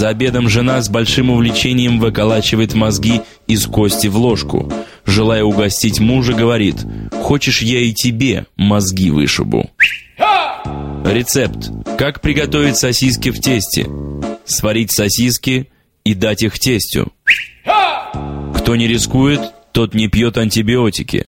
За обедом жена с большим увлечением выколачивает мозги из кости в ложку. Желая угостить мужа, говорит, «Хочешь, я и тебе мозги вышибу?» Рецепт. Как приготовить сосиски в тесте? Сварить сосиски и дать их тестю. Кто не рискует, тот не пьет антибиотики.